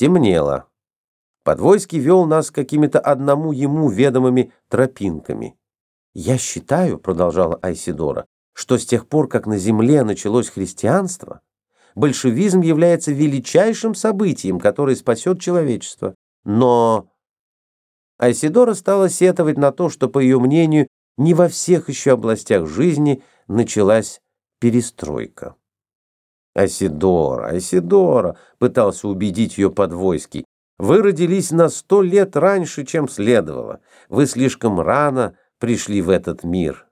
Темнело. Подвойский вел нас какими-то одному ему ведомыми тропинками. «Я считаю, — продолжала Айсидора, — что с тех пор, как на земле началось христианство, большевизм является величайшим событием, которое спасет человечество. Но...» Айсидора стала сетовать на то, что, по ее мнению, не во всех еще областях жизни началась перестройка. «Айсидора, Айсидора!» — пытался убедить ее Подвойский. Вы родились на сто лет раньше, чем следовало. Вы слишком рано пришли в этот мир.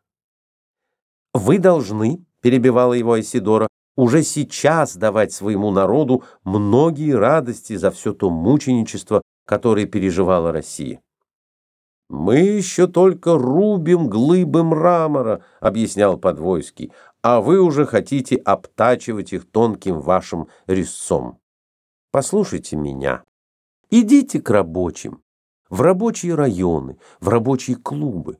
Вы должны, перебивала его Айсидора, уже сейчас давать своему народу многие радости за все то мученичество, которое переживала Россия. «Мы еще только рубим глыбы мрамора», — объяснял Подвойский, «а вы уже хотите обтачивать их тонким вашим резцом. Послушайте меня». Идите к рабочим, в рабочие районы, в рабочие клубы.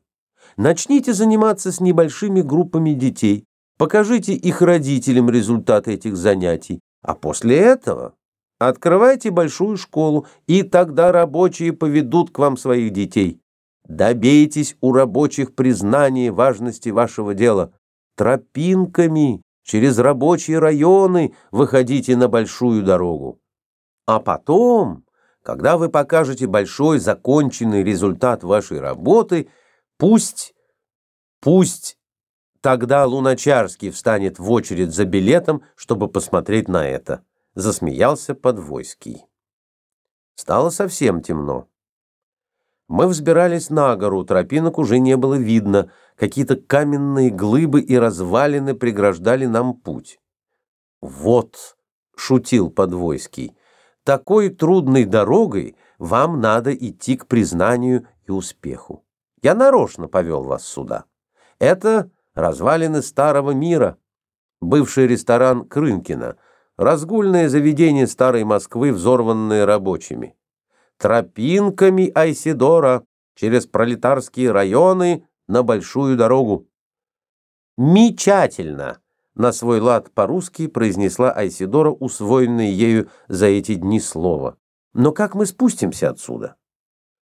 Начните заниматься с небольшими группами детей, покажите их родителям результаты этих занятий, а после этого открывайте большую школу, и тогда рабочие поведут к вам своих детей. Добейтесь у рабочих признания важности вашего дела. Тропинками через рабочие районы выходите на большую дорогу. А потом когда вы покажете большой законченный результат вашей работы, пусть, пусть тогда Луначарский встанет в очередь за билетом, чтобы посмотреть на это. Засмеялся Подвойский. Стало совсем темно. Мы взбирались на гору, тропинок уже не было видно, какие-то каменные глыбы и развалины преграждали нам путь. «Вот», — шутил Подвойский, — такой трудной дорогой вам надо идти к признанию и успеху. Я нарочно повел вас сюда. Это развалины старого мира, бывший ресторан Крынкина, разгульное заведение старой Москвы, взорванное рабочими. Тропинками Айсидора через пролетарские районы на большую дорогу. Мечательно! на свой лад по-русски произнесла Айсидора усвоенное ею за эти дни слово. «Но как мы спустимся отсюда?»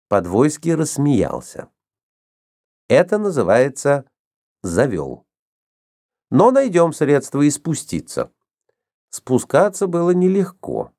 Подвойский рассмеялся. «Это называется «завел». Но найдем средства и спуститься». Спускаться было нелегко.